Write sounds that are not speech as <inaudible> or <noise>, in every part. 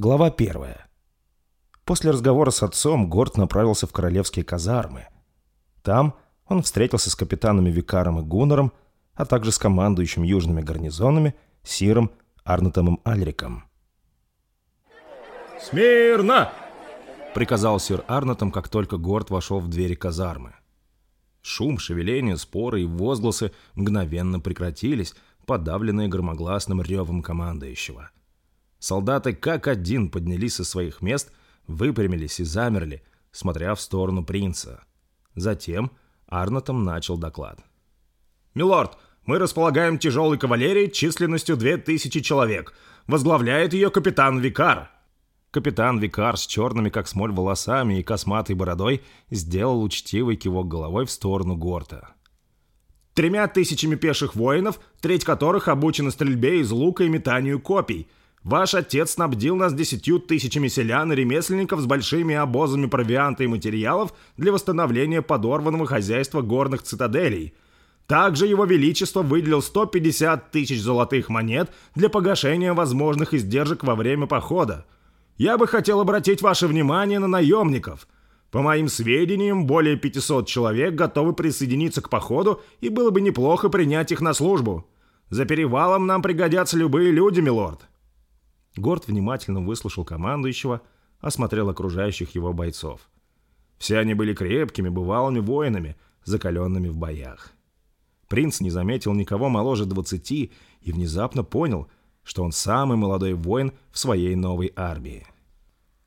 Глава первая. После разговора с отцом Горд направился в королевские казармы. Там он встретился с капитанами Викаром и Гуннером, а также с командующим южными гарнизонами Сиром Арнотомом Альриком. «Смирно!» — приказал сир Арнотом, как только Горд вошел в двери казармы. Шум, шевеление, споры и возгласы мгновенно прекратились, подавленные громогласным ревом командующего. Солдаты как один поднялись со своих мест, выпрямились и замерли, смотря в сторону принца. Затем Арнотом начал доклад. «Милорд, мы располагаем тяжелой кавалерией численностью 2000 человек. Возглавляет ее капитан Викар». Капитан Викар с черными, как смоль, волосами и косматой бородой сделал учтивый кивок головой в сторону Горта тремя тысячами пеших воинов, треть которых обучена стрельбе из лука и метанию копий. Ваш отец снабдил нас десятью тысячами селян и ремесленников с большими обозами провианта и материалов для восстановления подорванного хозяйства горных цитаделей. Также Его Величество выделил 150 тысяч золотых монет для погашения возможных издержек во время похода. Я бы хотел обратить ваше внимание на наемников – по моим сведениям, более 500 человек готовы присоединиться к походу, и было бы неплохо принять их на службу. За перевалом нам пригодятся любые люди, милорд». Горд внимательно выслушал командующего, осмотрел окружающих его бойцов. Все они были крепкими, бывалыми воинами, закаленными в боях. Принц не заметил никого моложе двадцати и внезапно понял, что он самый молодой воин в своей новой армии.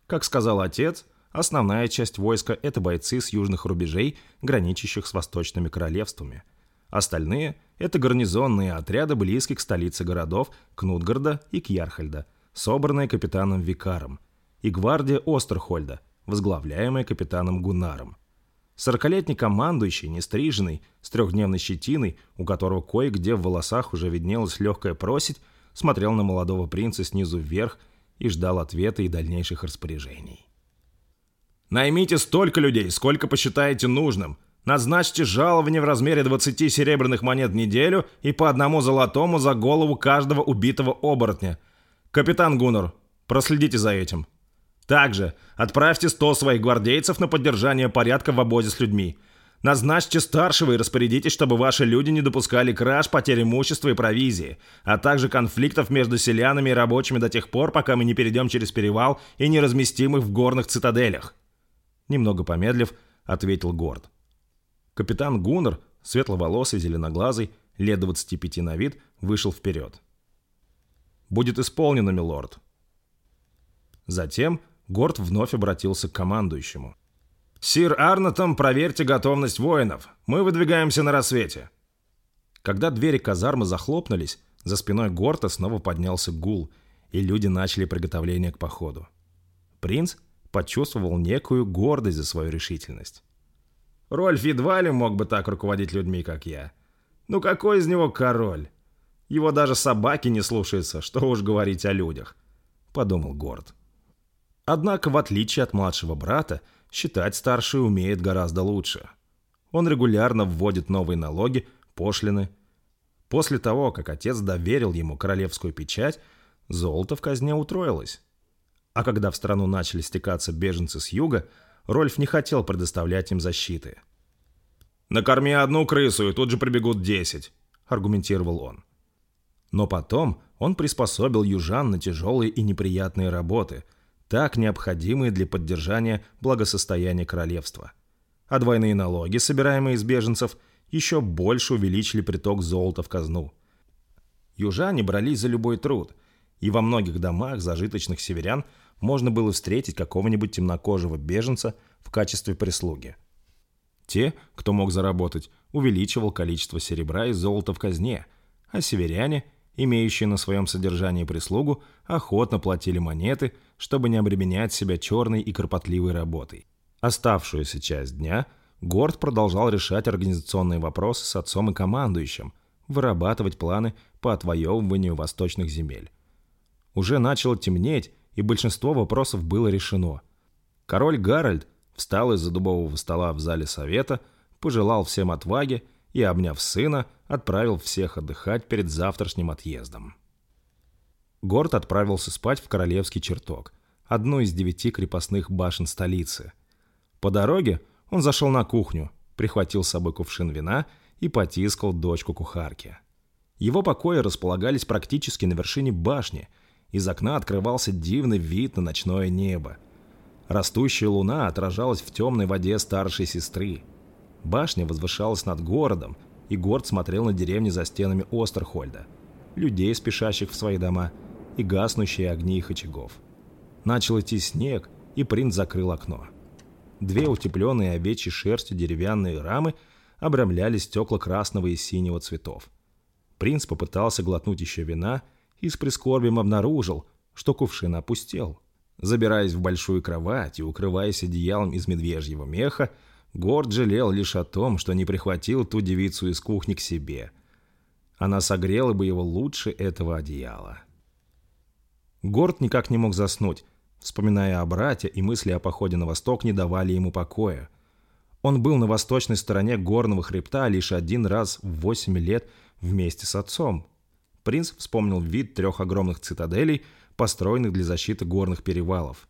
Как сказал отец, Основная часть войска – это бойцы с южных рубежей, граничащих с восточными королевствами. Остальные – это гарнизонные отряды, близких к столице городов Кнутгарда и Кьярхальда, собранные капитаном Викаром, и гвардия Остерхольда, возглавляемая капитаном Гунаром. Сорокалетний командующий, нестриженный, с трехдневной щетиной, у которого кое-где в волосах уже виднелась легкая просить, смотрел на молодого принца снизу вверх и ждал ответа и дальнейших распоряжений. Наймите столько людей, сколько посчитаете нужным. Назначьте жалование в размере 20 серебряных монет в неделю и по одному золотому за голову каждого убитого оборотня. Капитан Гуннер, проследите за этим. Также отправьте 100 своих гвардейцев на поддержание порядка в обозе с людьми. Назначьте старшего и распорядитесь, чтобы ваши люди не допускали краж, потерь имущества и провизии, а также конфликтов между селянами и рабочими до тех пор, пока мы не перейдем через перевал и не разместим их в горных цитаделях. Немного помедлив, ответил Горд. Капитан Гуннер, светловолосый, зеленоглазый, лет 25 на вид, вышел вперед. «Будет исполнено, милорд». Затем Горд вновь обратился к командующему. «Сир Арнотом, проверьте готовность воинов. Мы выдвигаемся на рассвете». Когда двери казармы захлопнулись, за спиной Горта снова поднялся гул, и люди начали приготовление к походу. Принц почувствовал некую гордость за свою решительность. Рольф едва ли мог бы так руководить людьми, как я. Ну какой из него король? Его даже собаки не слушаются, что уж говорить о людях, подумал Горд. Однако, в отличие от младшего брата, считать старший умеет гораздо лучше. Он регулярно вводит новые налоги, пошлины. После того, как отец доверил ему королевскую печать, золото в казне утроилось. А когда в страну начали стекаться беженцы с юга, Рольф не хотел предоставлять им защиты. «Накорми одну крысу, и тут же прибегут десять», — аргументировал он. Но потом он приспособил южан на тяжелые и неприятные работы, так необходимые для поддержания благосостояния королевства. А двойные налоги, собираемые из беженцев, еще больше увеличили приток золота в казну. Южане брались за любой труд, и во многих домах зажиточных северян – можно было встретить какого-нибудь темнокожего беженца в качестве прислуги. Те, кто мог заработать, увеличивал количество серебра и золота в казне, а северяне, имеющие на своем содержании прислугу, охотно платили монеты, чтобы не обременять себя черной и кропотливой работой. Оставшуюся часть дня Горд продолжал решать организационные вопросы с отцом и командующим, вырабатывать планы по отвоевыванию восточных земель. Уже начало темнеть, и большинство вопросов было решено. Король Гарольд встал из-за дубового стола в зале совета, пожелал всем отваги и, обняв сына, отправил всех отдыхать перед завтрашним отъездом. Горд отправился спать в королевский чертог, одну из девяти крепостных башен столицы. По дороге он зашел на кухню, прихватил с собой кувшин вина и потискал дочку кухарки. Его покои располагались практически на вершине башни, из окна открывался дивный вид на ночное небо. Растущая луна отражалась в темной воде старшей сестры. Башня возвышалась над городом, и Горд смотрел на деревни за стенами Остерхольда, людей, спешащих в свои дома, и гаснущие огни их очагов. Начал идти снег, и принц закрыл окно. Две утепленные овечьей шерстью деревянные рамы обрамляли стекла красного и синего цветов. Принц попытался глотнуть еще вина и с прискорбием обнаружил, что кувшин опустел. Забираясь в большую кровать и укрываясь одеялом из медвежьего меха, Горд жалел лишь о том, что не прихватил ту девицу из кухни к себе. Она согрела бы его лучше этого одеяла. Горд никак не мог заснуть. Вспоминая о брате, и мысли о походе на восток не давали ему покоя. Он был на восточной стороне горного хребта лишь один раз в восемь лет вместе с отцом. Принц вспомнил вид трех огромных цитаделей, построенных для защиты горных перевалов.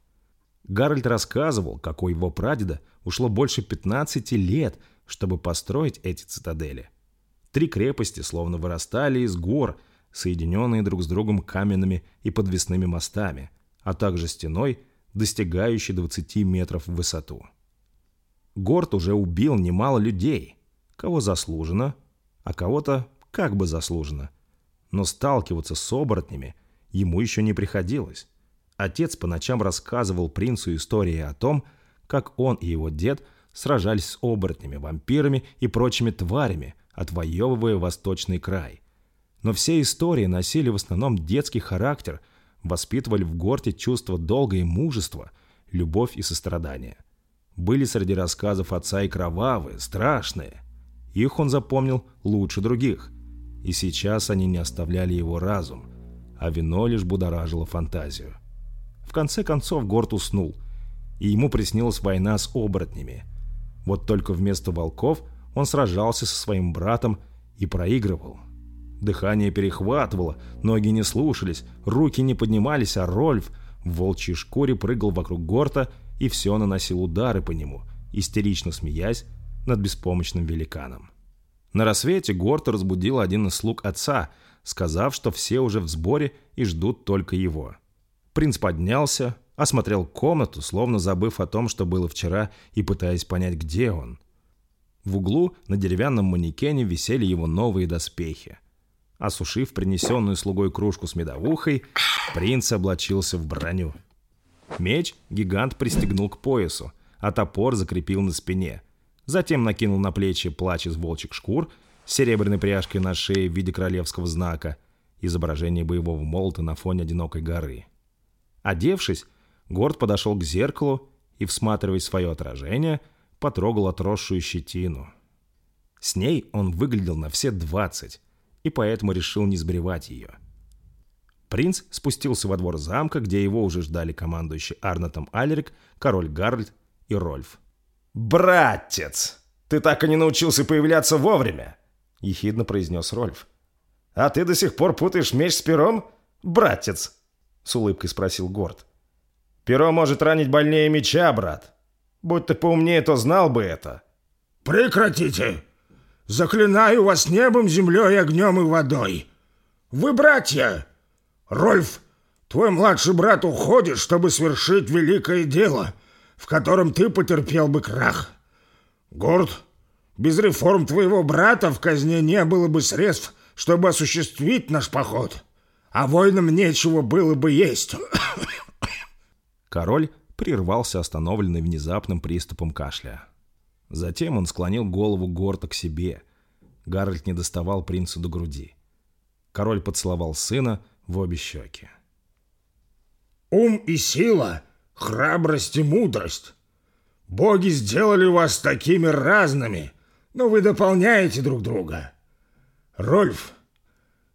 Гарольд рассказывал, как у его прадеда ушло больше 15 лет, чтобы построить эти цитадели. Три крепости словно вырастали из гор, соединенные друг с другом каменными и подвесными мостами, а также стеной, достигающей 20 метров в высоту. Горд уже убил немало людей, кого заслуженно, а кого-то как бы заслуженно. Но сталкиваться с оборотнями ему еще не приходилось. Отец по ночам рассказывал принцу истории о том, как он и его дед сражались с оборотнями, вампирами и прочими тварями, отвоевывая восточный край. Но все истории носили в основном детский характер, воспитывали в Горте чувство долга и мужества, любовь и сострадание. Были среди рассказов отца и кровавые, страшные. Их он запомнил лучше других – и сейчас они не оставляли его разум, а вино лишь будоражило фантазию. В конце концов Горд уснул, и ему приснилась война с оборотнями. Вот только вместо волков он сражался со своим братом и проигрывал. Дыхание перехватывало, ноги не слушались, руки не поднимались, а Рольф в волчьей шкуре прыгал вокруг Горта и все наносил удары по нему, истерично смеясь над беспомощным великаном. На рассвете Горт разбудил один из слуг отца, сказав, что все уже в сборе и ждут только его. Принц поднялся, осмотрел комнату, словно забыв о том, что было вчера, и пытаясь понять, где он. В углу на деревянном манекене висели его новые доспехи. Осушив принесенную слугой кружку с медовухой, принц облачился в броню. Меч гигант пристегнул к поясу, а топор закрепил на спине – Затем накинул на плечи плач из волчьих шкур с серебряной пряжкой на шее в виде королевского знака, изображение боевого молота на фоне одинокой горы. Одевшись, Горд подошел к зеркалу и, всматривая свое отражение, потрогал отросшую щетину. С ней он выглядел на все двадцать, и поэтому решил не сбривать ее. Принц спустился во двор замка, где его уже ждали командующий Арнотом Альрик, король Гарольд и Рольф. «Братец, ты так и не научился появляться вовремя!» — ехидно произнес Рольф. «А ты до сих пор путаешь меч с пером, братец?» — с улыбкой спросил Горд. «Перо может ранить больнее меча, брат. Будь ты поумнее, то знал бы это». «Прекратите! Заклинаю вас небом, землей, огнем и водой! Вы братья! Рольф, твой младший брат уходит, чтобы свершить великое дело — в котором ты потерпел бы крах. Горд, без реформ твоего брата в казне не было бы средств, чтобы осуществить наш поход, а воинам нечего было бы есть. Король прервался, остановленный внезапным приступом кашля. Затем он склонил голову Горта к себе. Гарольд не доставал принцу до груди. Король поцеловал сына в обе щеки. «Ум и сила храбрость и мудрость. Боги сделали вас такими разными, но вы дополняете друг друга. Рольф,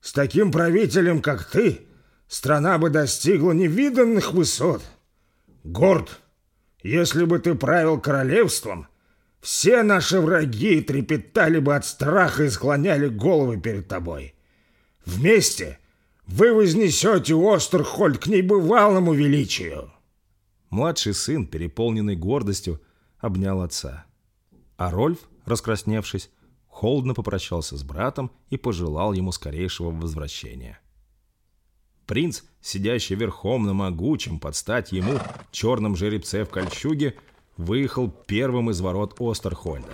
с таким правителем, как ты, страна бы достигла невиданных высот. Горд, если бы ты правил королевством, все наши враги трепетали бы от страха и склоняли головы перед тобой. Вместе вы вознесете Остерхольд к небывалому величию. Младший сын, переполненный гордостью, обнял отца. А Рольф, раскрасневшись, холодно попрощался с братом и пожелал ему скорейшего возвращения. Принц, сидящий верхом на могучем под стать ему черном жеребце в кольчуге, выехал первым из ворот Остерхольда.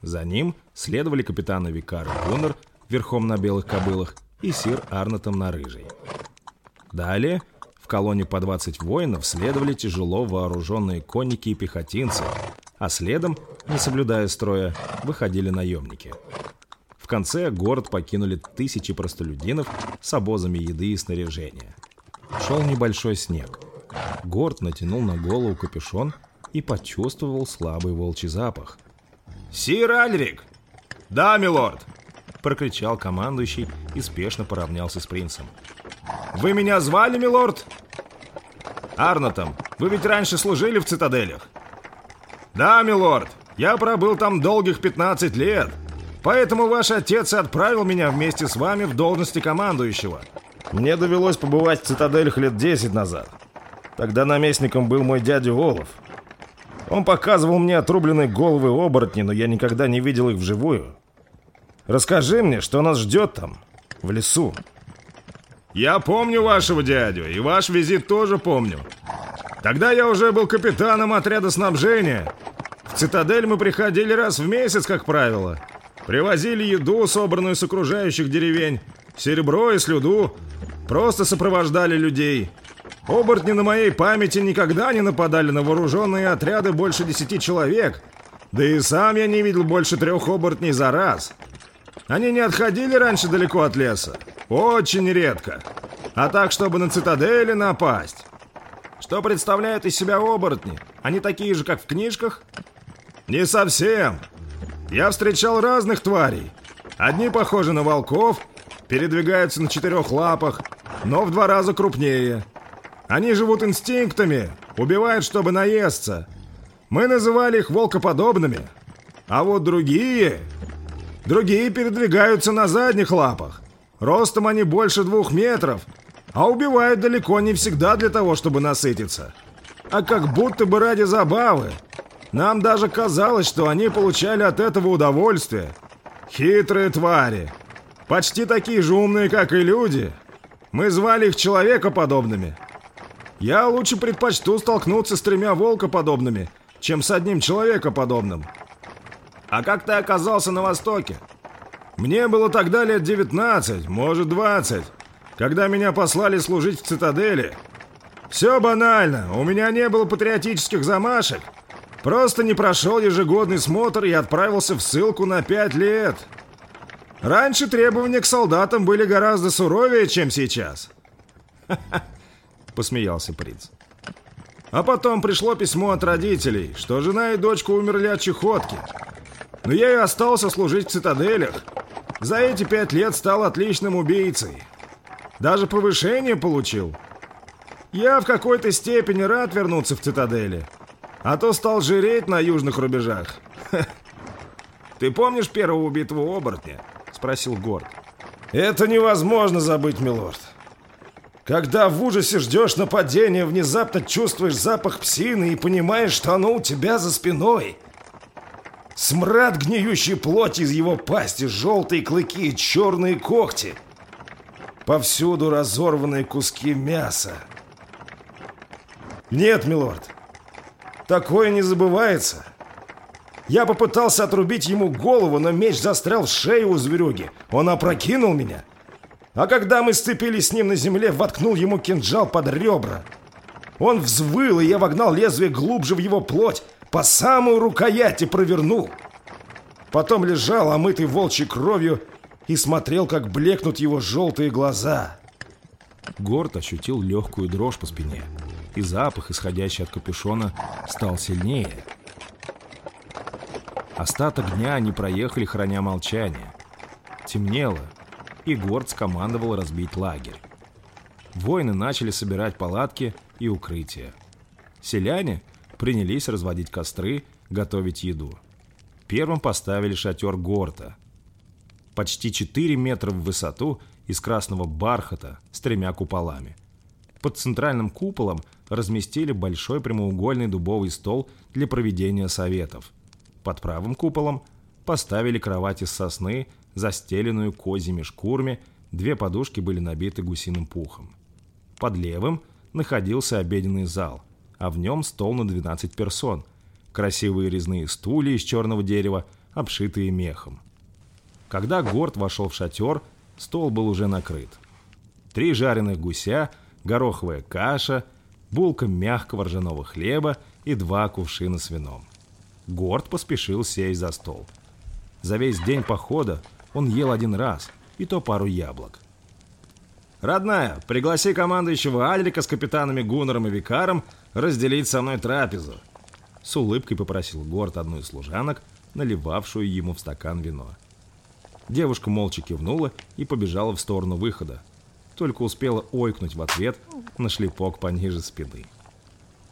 За ним следовали капитаны Викар и Гуннер верхом на белых кобылах и сир Арнотом на рыжей. Далее в колонне по 20 воинов следовали тяжело вооруженные конники и пехотинцы, а следом, не соблюдая строя, выходили наемники. В конце город покинули тысячи простолюдинов с обозами еды и снаряжения. Шел небольшой снег. Горд натянул на голову капюшон и почувствовал слабый волчий запах. «Сир Альрик!» «Да, милорд!» — прокричал командующий и спешно поравнялся с принцем. «Вы меня звали, милорд?» «Арнотом, вы ведь раньше служили в цитаделях?» «Да, милорд, я пробыл там долгих 15 лет, Поэтому ваш отец отправил меня вместе с вами в должности командующего. Мне довелось побывать в цитаделях лет 10 назад. Тогда наместником был мой дядя Волов. Он показывал мне отрубленные головы оборотни, но я никогда не видел их вживую. Расскажи мне, что нас ждет там, в лесу. Я помню вашего дядю, и ваш визит тоже помню. Тогда я уже был капитаном отряда снабжения. В цитадель мы приходили раз в месяц, как правило. Привозили еду, собранную с окружающих деревень, серебро и слюду. Просто сопровождали людей. Оборотни на моей памяти никогда не нападали на вооруженные отряды больше десяти человек. Да и сам я не видел больше трех оборотней за раз. Они не отходили раньше далеко от леса. Очень редко. А так, чтобы на цитадели напасть. Что представляют из себя оборотни? Они такие же, как в книжках? Не совсем. Я встречал разных тварей. Одни похожи на волков, передвигаются на четырех лапах, но в два раза крупнее. Они живут инстинктами, убивают, чтобы наесться. Мы называли их волкоподобными. А вот другие... Другие передвигаются на задних лапах. Ростом они больше двух метров, а убивают далеко не всегда для того, чтобы насытиться. А как будто бы ради забавы. Нам даже казалось, что они получали от этого удовольствие. Хитрые твари. Почти такие же умные, как и люди. Мы звали их человекоподобными. Я лучше предпочту столкнуться с тремя волкоподобными, чем с одним человекоподобным. А как ты оказался на Востоке? Мне было тогда лет 19, может 20, когда меня послали служить в цитадели. Все банально, у меня не было патриотических замашек, Просто не прошел ежегодный смотр и отправился в ссылку на пять лет. Раньше требования к солдатам были гораздо суровее, чем сейчас. <laughs> Посмеялся принц. А потом пришло письмо от родителей, что жена и дочка умерли от чехотки. Но я и остался служить в цитаделях. За эти пять лет стал отличным убийцей. Даже повышение получил. Я в какой-то степени рад вернуться в цитадели. А то стал жиреть на южных рубежах. <laughs> Ты помнишь первую битву оборотня? Спросил Горд. Это невозможно забыть, милорд. Когда в ужасе ждешь нападения, внезапно чувствуешь запах псины и понимаешь, что оно у тебя за спиной. Смрад гниющей плоти из его пасти, желтые клыки и черные когти. Повсюду разорванные куски мяса. Нет, милорд, Такое не забывается. Я попытался отрубить ему голову, но меч застрял в шею у зверюги. Он опрокинул меня. А когда мы сцепились с ним на земле, воткнул ему кинжал под ребра. Он взвыл, и я вогнал лезвие глубже в его плоть, по самую рукоять и провернул. Потом лежал, омытый волчьей кровью, и смотрел, как блекнут его желтые глаза. Горд ощутил легкую дрожь по спине и запах, исходящий от капюшона, стал сильнее. Остаток дня они проехали, храня молчание. Темнело, и Горд скомандовал разбить лагерь. Воины начали собирать палатки и укрытия. Селяне принялись разводить костры, готовить еду. Первым поставили шатер Горта. Почти 4 метра в высоту из красного бархата с тремя куполами. Под центральным куполом разместили большой прямоугольный дубовый стол для проведения советов. Под правым куполом поставили кровать из сосны, застеленную козьими шкурами, две подушки были набиты гусиным пухом. Под левым находился обеденный зал, а в нем стол на 12 персон, красивые резные стулья из черного дерева, обшитые мехом. Когда Горд вошел в шатер, стол был уже накрыт. Три жареных гуся, гороховая каша, булка мягкого ржаного хлеба и два кувшина с вином. Горд поспешил сесть за стол. За весь день похода он ел один раз, и то пару яблок. «Родная, пригласи командующего Альрика с капитанами Гуннером и Викаром разделить со мной трапезу», с улыбкой попросил Горд одну из служанок, наливавшую ему в стакан вино. Девушка молча кивнула и побежала в сторону выхода, только успела ойкнуть в ответ на шлепок пониже спины.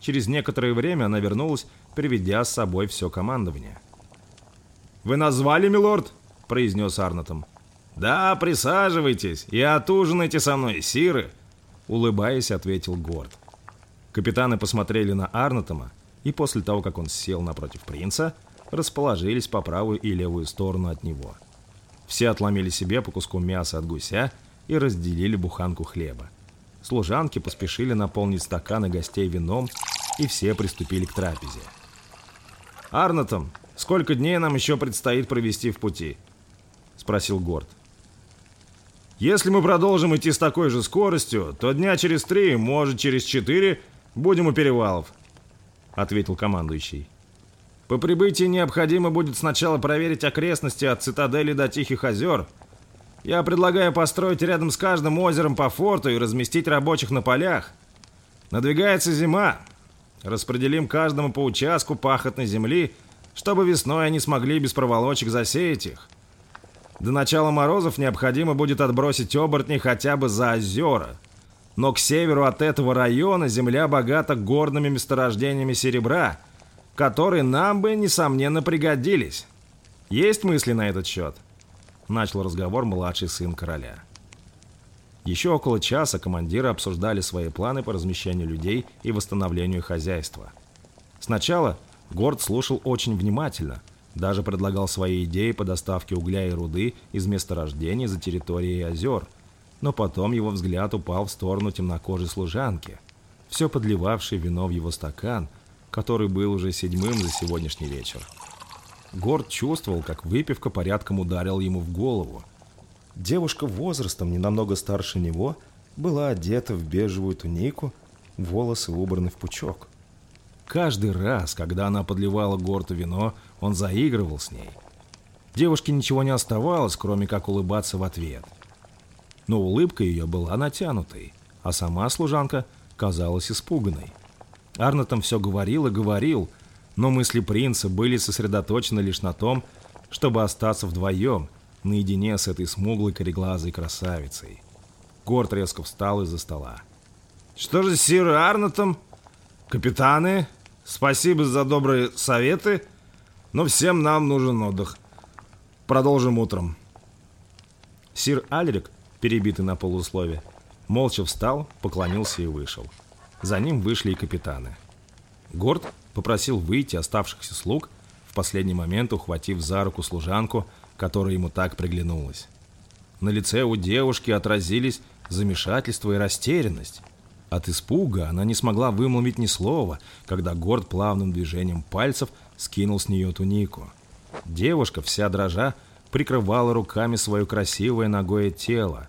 Через некоторое время она вернулась, приведя с собой все командование. «Вы назвали, милорд?» – произнес Арнотом. «Да, присаживайтесь и отужинайте со мной, сиры!» Улыбаясь, ответил Горд. Капитаны посмотрели на Арнотома, и после того, как он сел напротив принца, расположились по правую и левую сторону от него. Все отломили себе по куску мяса от гуся и разделили буханку хлеба. Служанки поспешили наполнить стаканы гостей вином, и все приступили к трапезе. «Арнотом, сколько дней нам еще предстоит провести в пути?» — спросил Горд. «Если мы продолжим идти с такой же скоростью, то дня через три, может, через четыре будем у перевалов», — ответил командующий. «По прибытии необходимо будет сначала проверить окрестности от цитадели до Тихих озер. Я предлагаю построить рядом с каждым озером по форту и разместить рабочих на полях. Надвигается зима. Распределим каждому по участку пахотной земли, чтобы весной они смогли без проволочек засеять их. До начала морозов необходимо будет отбросить оборотни хотя бы за озера. Но к северу от этого района земля богата горными месторождениями серебра, которые нам бы, несомненно, пригодились. Есть мысли на этот счет?» Начал разговор младший сын короля. Еще около часа командиры обсуждали свои планы по размещению людей и восстановлению хозяйства. Сначала Горд слушал очень внимательно – даже предлагал свои идеи по доставке угля и руды из месторождений за территорией озер. Но потом его взгляд упал в сторону темнокожей служанки, все подливавшей вино в его стакан, который был уже седьмым за сегодняшний вечер. Горд чувствовал, как выпивка порядком ударил ему в голову. Девушка возрастом не намного старше него была одета в бежевую тунику, волосы убраны в пучок. Каждый раз, когда она подливала Горту вино, он заигрывал с ней. Девушке ничего не оставалось, кроме как улыбаться в ответ. Но улыбка ее была натянутой, а сама служанка казалась испуганной. Арнотом все говорил и говорил, но мысли принца были сосредоточены лишь на том, чтобы остаться вдвоем, наедине с этой смуглой кореглазой красавицей. Горд резко встал из-за стола. «Что же, сир Арнотом? Капитаны, Спасибо за добрые советы, но всем нам нужен отдых. Продолжим утром. Сир Альрик, перебитый на полуслове, молча встал, поклонился и вышел. За ним вышли и капитаны. Горд попросил выйти оставшихся слуг, в последний момент ухватив за руку служанку, которая ему так приглянулась. На лице у девушки отразились замешательство и растерянность. От испуга она не смогла вымолвить ни слова, когда Горд плавным движением пальцев скинул с нее тунику. Девушка, вся дрожа, прикрывала руками свое красивое ногое тело.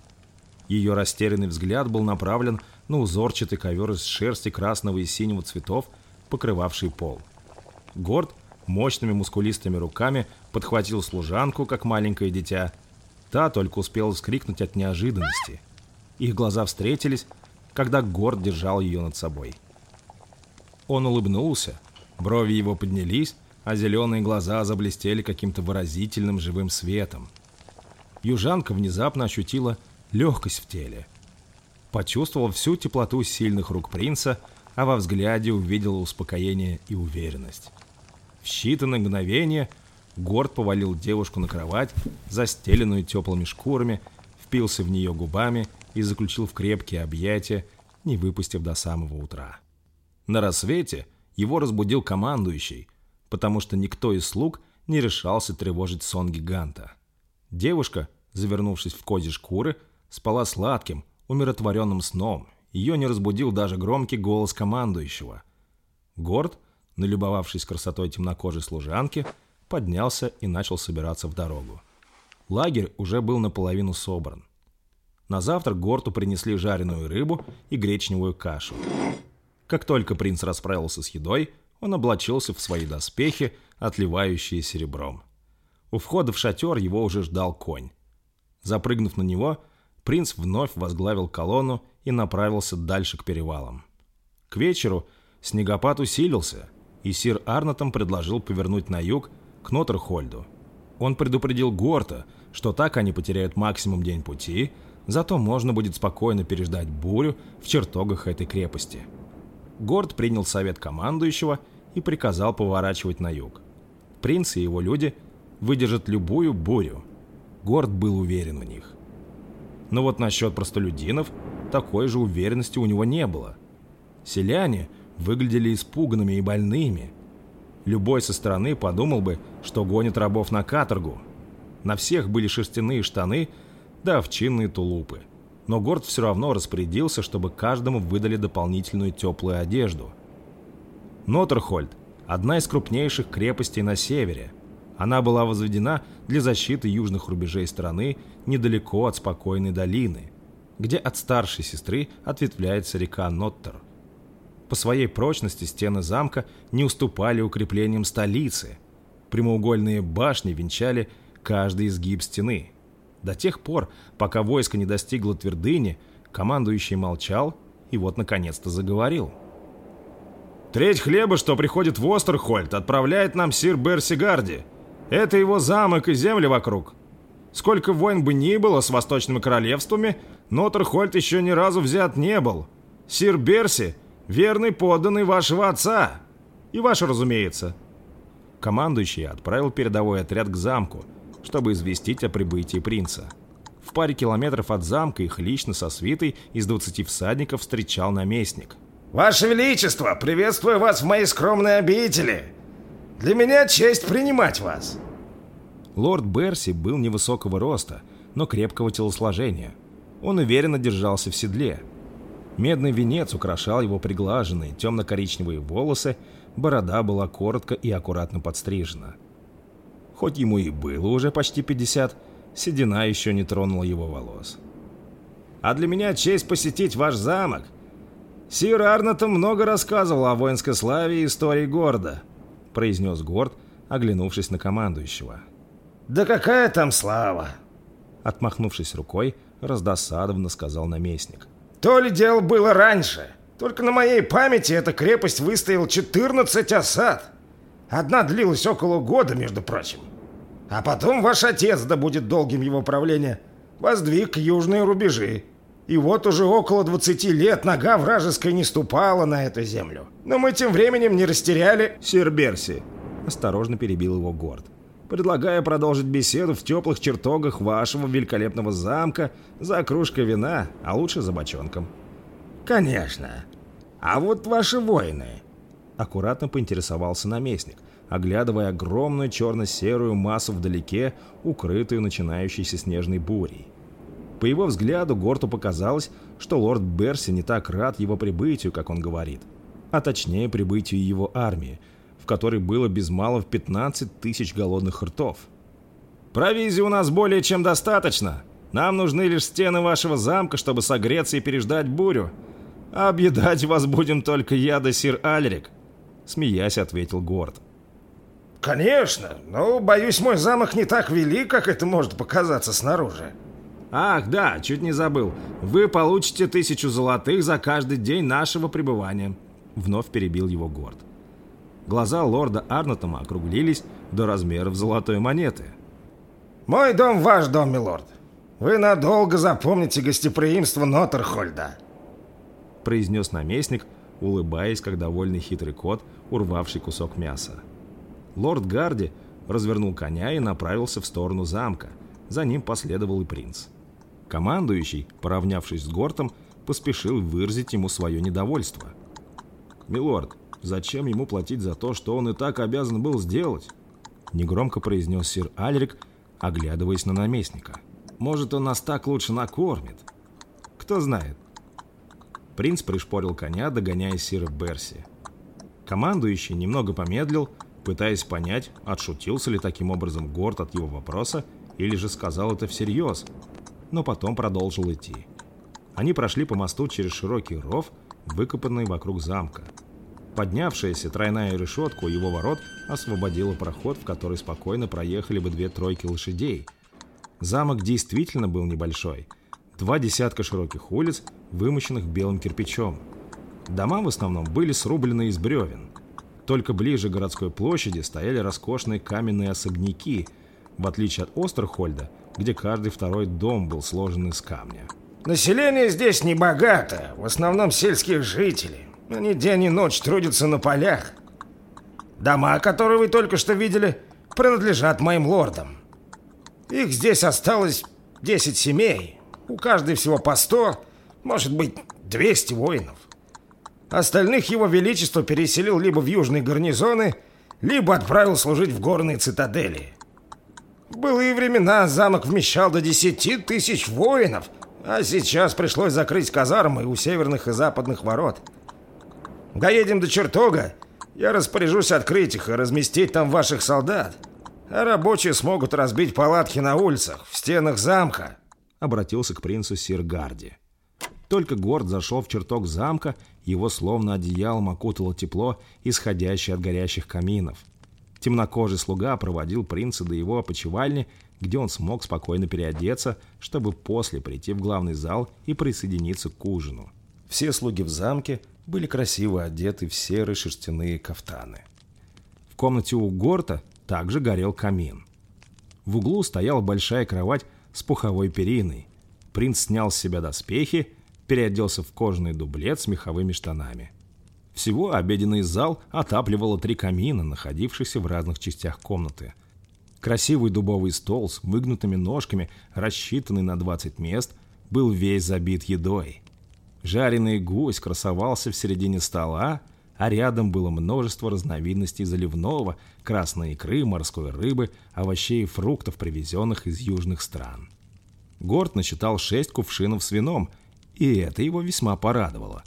Ее растерянный взгляд был направлен на узорчатый ковер из шерсти красного и синего цветов, покрывавший пол. Горд мощными мускулистыми руками подхватил служанку, как маленькое дитя. Та только успела вскрикнуть от неожиданности. Их глаза встретились, когда Горд держал ее над собой. Он улыбнулся, брови его поднялись, а зеленые глаза заблестели каким-то выразительным живым светом. Южанка внезапно ощутила легкость в теле. Почувствовал всю теплоту сильных рук принца, а во взгляде увидела успокоение и уверенность. В считанные мгновения Горд повалил девушку на кровать, застеленную теплыми шкурами, впился в нее губами и заключил в крепкие объятия, не выпустив до самого утра. На рассвете его разбудил командующий, потому что никто из слуг не решался тревожить сон гиганта. Девушка, завернувшись в козьи шкуры, спала сладким, умиротворенным сном. Ее не разбудил даже громкий голос командующего. Горд, налюбовавшись красотой темнокожей служанки, поднялся и начал собираться в дорогу. Лагерь уже был наполовину собран. На завтрак Горту принесли жареную рыбу и гречневую кашу. Как только принц расправился с едой, он облачился в свои доспехи, отливающие серебром. У входа в шатер его уже ждал конь. Запрыгнув на него, принц вновь возглавил колонну и направился дальше к перевалам. К вечеру снегопад усилился, и сир Арнотом предложил повернуть на юг к Ноттерхольду. Он предупредил Горта, что так они потеряют максимум день пути, зато можно будет спокойно переждать бурю в чертогах этой крепости. Горд принял совет командующего и приказал поворачивать на юг. Принц и его люди выдержат любую бурю. Горд был уверен в них. Но вот насчет простолюдинов такой же уверенности у него не было. Селяне выглядели испуганными и больными. Любой со стороны подумал бы, что гонит рабов на каторгу. На всех были шерстяные штаны да овчинные тулупы – но Горд все равно распорядился, чтобы каждому выдали дополнительную теплую одежду. Ноттерхольд – одна из крупнейших крепостей на севере. Она была возведена для защиты южных рубежей страны недалеко от спокойной долины, где от старшей сестры ответвляется река Ноттер. По своей прочности стены замка не уступали укреплениям столицы. Прямоугольные башни венчали каждый изгиб стены – до тех пор, пока войско не достигло твердыни, командующий молчал и вот наконец-то заговорил. «Треть хлеба, что приходит в Остерхольд, отправляет нам сир Берси Гарди. Это его замок и земли вокруг. Сколько войн бы ни было с восточными королевствами, Ноттерхольд еще ни разу взят не был. Сир Берси — верный подданный вашего отца. И ваш, разумеется». Командующий отправил передовой отряд к замку — чтобы известить о прибытии принца. В паре километров от замка их лично со свитой из 20 всадников встречал наместник. «Ваше Величество, приветствую вас в моей скромной обители! Для меня честь принимать вас!» Лорд Берси был невысокого роста, но крепкого телосложения. Он уверенно держался в седле. Медный венец украшал его приглаженные темно-коричневые волосы, борода была коротко и аккуратно подстрижена. Хоть ему и было уже почти 50, седина еще не тронула его волос. «А для меня честь посетить ваш замок. Сир Арнотом много рассказывал о воинской славе и истории города», произнес Горд, оглянувшись на командующего. «Да какая там слава!» Отмахнувшись рукой, раздосадованно сказал наместник. «То ли дело было раньше. Только на моей памяти эта крепость выстояла 14 осад. Одна длилась около года, между прочим. А потом ваш отец, да будет долгим его правление, воздвиг южные рубежи. И вот уже около 20 лет нога вражеская не ступала на эту землю. Но мы тем временем не растеряли... Сир Берси, осторожно перебил его Горд. Предлагаю продолжить беседу в теплых чертогах вашего великолепного замка за кружкой вина, а лучше за бочонком. Конечно. А вот ваши воины, Аккуратно поинтересовался наместник, оглядывая огромную черно-серую массу вдалеке, укрытую начинающейся снежной бурей. По его взгляду Горту показалось, что лорд Берси не так рад его прибытию, как он говорит, а точнее прибытию его армии, в которой было без малого 15 тысяч голодных ртов. «Провизии у нас более чем достаточно. Нам нужны лишь стены вашего замка, чтобы согреться и переждать бурю. А объедать вас будем только я да сир Альрик», Смеясь, ответил Горд. «Конечно, но, боюсь, мой замок не так велик, как это может показаться снаружи». «Ах, да, чуть не забыл. Вы получите тысячу золотых за каждый день нашего пребывания», — вновь перебил его Горд. Глаза лорда Арнотома округлились до размеров золотой монеты. «Мой дом ваш дом, милорд. Вы надолго запомните гостеприимство Ноттерхольда», — произнес наместник, улыбаясь, как довольный хитрый кот, урвавший кусок мяса. Лорд Гарди развернул коня и направился в сторону замка. За ним последовал и принц. Командующий, поравнявшись с Гортом, поспешил выразить ему свое недовольство. «Милорд, зачем ему платить за то, что он и так обязан был сделать?» Негромко произнес сир Альрик, оглядываясь на наместника. «Может, он нас так лучше накормит? Кто знает?» Принц пришпорил коня, догоняя сира Берси. Командующий немного помедлил, пытаясь понять, отшутился ли таким образом Горд от его вопроса, или же сказал это всерьез, но потом продолжил идти. Они прошли по мосту через широкий ров, выкопанный вокруг замка. Поднявшаяся тройная решетка у его ворот освободила проход, в который спокойно проехали бы две тройки лошадей. Замок действительно был небольшой. Два десятка широких улиц, вымощенных белым кирпичом. Дома в основном были срублены из бревен. Только ближе к городской площади стояли роскошные каменные особняки, в отличие от Остерхольда, где каждый второй дом был сложен из камня. Население здесь не богато, в основном сельские жители. Они день и ночь трудятся на полях. Дома, которые вы только что видели, принадлежат моим лордам. Их здесь осталось 10 семей. У каждой всего по 100, может быть, 200 воинов. Остальных его величество переселил либо в южные гарнизоны, либо отправил служить в горные цитадели. В былые времена замок вмещал до 10 тысяч воинов, а сейчас пришлось закрыть казармы у северных и западных ворот. Доедем до чертога, я распоряжусь открыть их и разместить там ваших солдат. А рабочие смогут разбить палатки на улицах, в стенах замка. Обратился к принцу Сир Гарди. Только Горд зашел в чертог замка, его словно одеялом окутало тепло, исходящее от горящих каминов. Темнокожий слуга проводил принца до его опочивальни, где он смог спокойно переодеться, чтобы после прийти в главный зал и присоединиться к ужину. Все слуги в замке были красиво одеты в серые шерстяные кафтаны. В комнате у Горта также горел камин. В углу стояла большая кровать с пуховой периной. Принц снял с себя доспехи переоделся в кожаный дублет с меховыми штанами. Всего обеденный зал отапливало три камина, находившихся в разных частях комнаты. Красивый дубовый стол с выгнутыми ножками, рассчитанный на 20 мест, был весь забит едой. Жареный гусь красовался в середине стола, а рядом было множество разновидностей заливного, красной икры, морской рыбы, овощей и фруктов, привезенных из южных стран. Горд насчитал шесть кувшинов с вином – и это его весьма порадовало.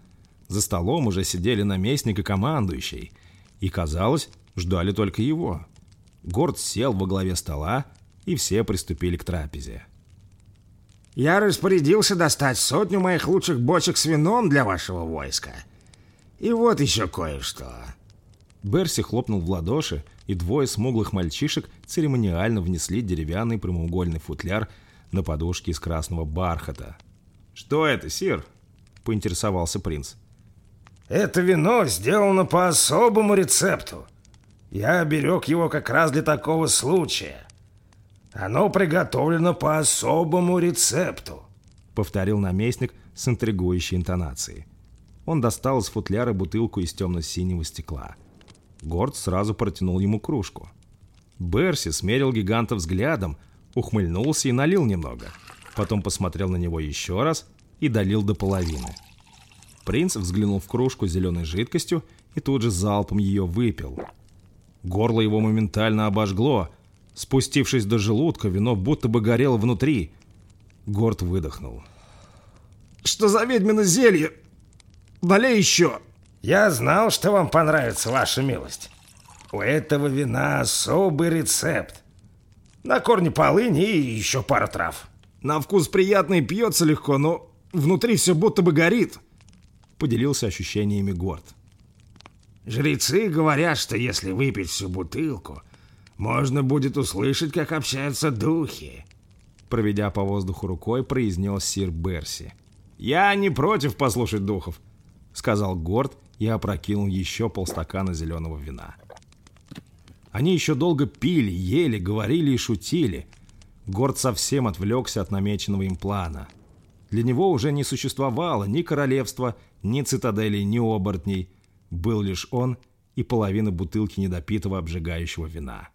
За столом уже сидели наместник и командующий, и, казалось, ждали только его. Горд сел во главе стола, и все приступили к трапезе. «Я распорядился достать сотню моих лучших бочек с вином для вашего войска. И вот еще кое-что». Берси хлопнул в ладоши, и двое смуглых мальчишек церемониально внесли деревянный прямоугольный футляр на подушке из красного бархата. «Что это, сир?» — поинтересовался принц. «Это вино сделано по особому рецепту. Я берег его как раз для такого случая. Оно приготовлено по особому рецепту», — повторил наместник с интригующей интонацией. Он достал из футляра бутылку из темно-синего стекла. Горд сразу протянул ему кружку. Берси смерил гиганта взглядом, ухмыльнулся и налил немного — потом посмотрел на него еще раз и долил до половины. Принц взглянул в кружку с зеленой жидкостью и тут же залпом ее выпил. Горло его моментально обожгло. Спустившись до желудка, вино будто бы горело внутри. Горд выдохнул. «Что за ведьмино зелье? Налей еще!» «Я знал, что вам понравится, ваша милость. У этого вина особый рецепт. На корне полыни и еще пара трав». На вкус приятный, пьется легко, но внутри все будто бы горит. Поделился ощущениями Горд. Жрецы говорят, что если выпить всю бутылку, можно будет услышать, как общаются духи. Проведя по воздуху рукой, произнес сир Берси. «Я не против послушать духов», — сказал Горд и опрокинул еще полстакана зеленого вина. Они еще долго пили, ели, говорили и шутили, Горд совсем отвлекся от намеченного им плана. Для него уже не существовало ни королевства, ни цитаделей, ни оборотней. Был лишь он и половина бутылки недопитого обжигающего вина.